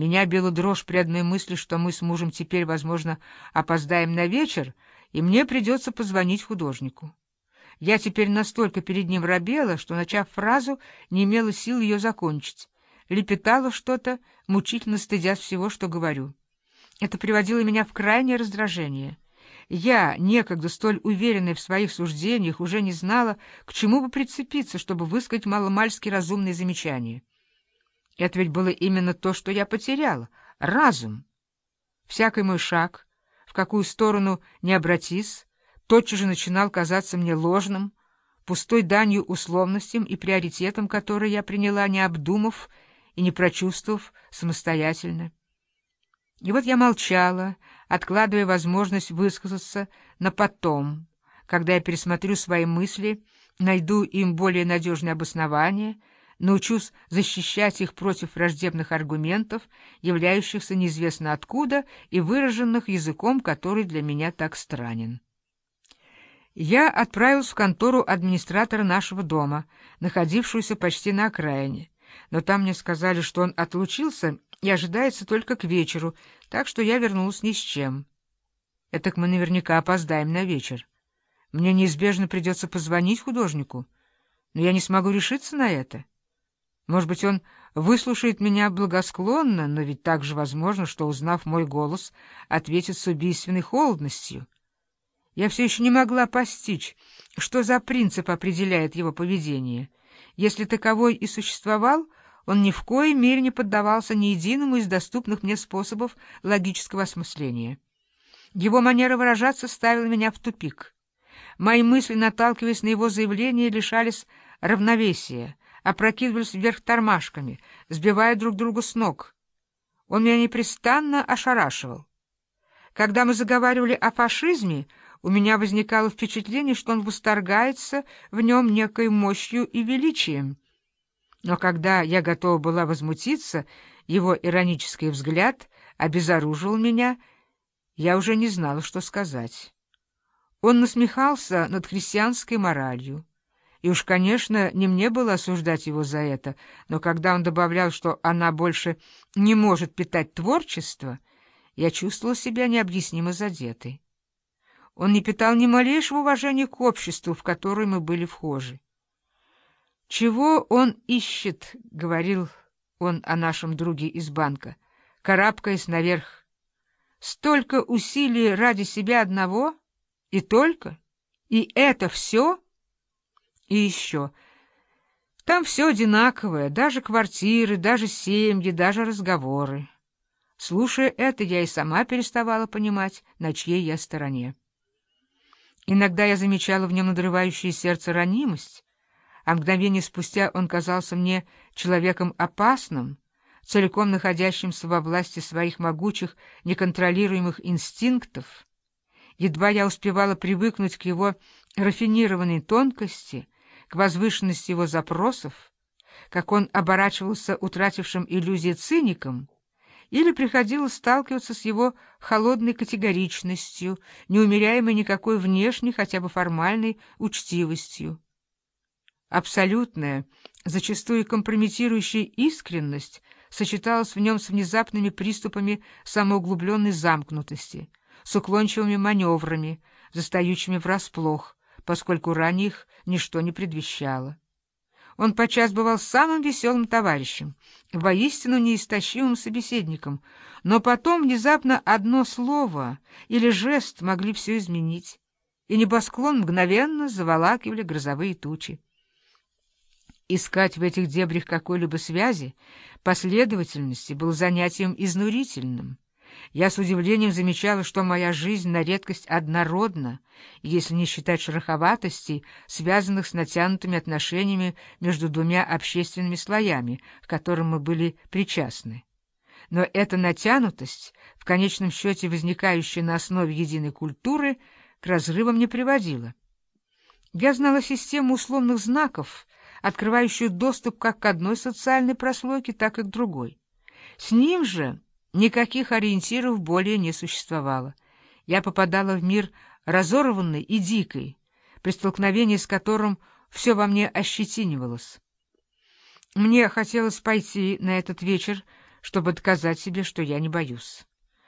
Меня била дрожь при одной мысли, что мы с мужем теперь, возможно, опоздаем на вечер, и мне придется позвонить художнику. Я теперь настолько перед ним робела, что, начав фразу, не имела сил ее закончить. Лепетала что-то, мучительно стыдясь всего, что говорю. Это приводило меня в крайнее раздражение. Я, некогда столь уверенная в своих суждениях, уже не знала, к чему бы прицепиться, чтобы высказать маломальски разумные замечания. Это ведь было именно то, что я потеряла — разум. Всякий мой шаг, в какую сторону не обратись, тотчас же начинал казаться мне ложным, пустой данью условностям и приоритетам, которые я приняла, не обдумав и не прочувствовав самостоятельно. И вот я молчала, откладывая возможность высказаться на потом, когда я пересмотрю свои мысли, найду им более надежное обоснование — научусь защищать их против враждебных аргументов, являющихся неизвестно откуда и выраженных языком, который для меня так странен. Я отправился в контору администратора нашего дома, находившуюся почти на окраине, но там мне сказали, что он отлучился и ожидается только к вечеру, так что я вернулся ни с чем. Этак мы наверняка опоздаем на вечер. Мне неизбежно придется позвонить художнику, но я не смогу решиться на это. Может быть, он выслушает меня благосклонно, но ведь также возможно, что, узнав мой голос, ответит с убийственной холодностью. Я все еще не могла постичь, что за принцип определяет его поведение. Если таковой и существовал, он ни в коей мере не поддавался ни единому из доступных мне способов логического осмысления. Его манера выражаться ставила меня в тупик. Мои мысли, наталкиваясь на его заявление, лишались равновесия — опрокидывались вверх тормашками, сбивая друг друга с ног. Он меня непрестанно ошарашивал. Когда мы заговаривали о фашизме, у меня возникало впечатление, что он восторгается в нем некой мощью и величием. Но когда я готова была возмутиться, его иронический взгляд обезоружил меня, я уже не знала, что сказать. Он насмехался над христианской моралью. И уж, конечно, не мне было осуждать его за это, но когда он добавлял, что она больше не может питать творчество, я чувствовал себя необъяснимо задетой. Он не питал ни малейшего уважения к обществу, в которое мы были вхожи. «Чего он ищет?» — говорил он о нашем друге из банка, карабкаясь наверх. «Столько усилий ради себя одного? И только? И это все?» И еще. Там все одинаковое, даже квартиры, даже семьи, даже разговоры. Слушая это, я и сама переставала понимать, на чьей я стороне. Иногда я замечала в нем надрывающее сердце ранимость, а мгновение спустя он казался мне человеком опасным, целиком находящимся во власти своих могучих, неконтролируемых инстинктов. Едва я успевала привыкнуть к его рафинированной тонкости — к возвышенности его запросов, как он оборачивался утратившим иллюзии циником, или приходилось сталкиваться с его холодной категоричностью, неумеряемой никакой внешней, хотя бы формальной учтивостью. Абсолютная, зачастую компрометирующая искренность сочеталась в нем с внезапными приступами самоуглубленной замкнутости, с уклончивыми маневрами, застающими врасплох, поскольку ранее их ничто не предвещало. Он подчас бывал самым веселым товарищем, воистину неистощимым собеседником, но потом внезапно одно слово или жест могли все изменить, и небосклон мгновенно заволакивали грозовые тучи. Искать в этих дебрях какой-либо связи, последовательности, был занятием изнурительным. Я с удивлением замечала, что моя жизнь на редкость однородна, если не считать шероховатостей, связанных с натянутыми отношениями между двумя общественными слоями, к которым мы были причастны. Но эта натянутость, в конечном счете возникающая на основе единой культуры, к разрывам не приводила. Я знала систему условных знаков, открывающую доступ как к одной социальной прослойке, так и к другой. С ним же Никаких ориентиров более не существовало. Я попадала в мир разорванный и дикий, при столкновении с которым все во мне ощетинивалось. Мне хотелось пойти на этот вечер чтобы доказать себе, что я не боюсь.